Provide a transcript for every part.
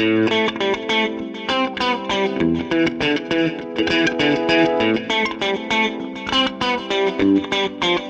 Thank you.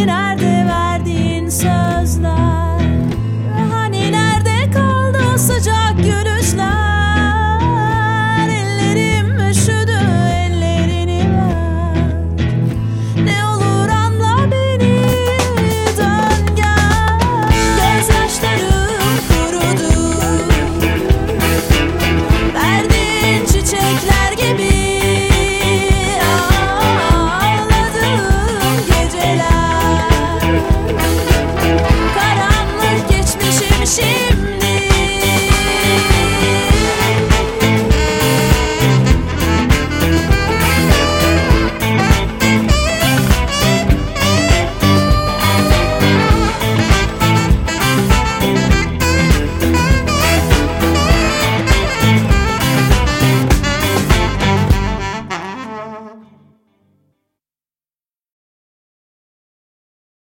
in our day.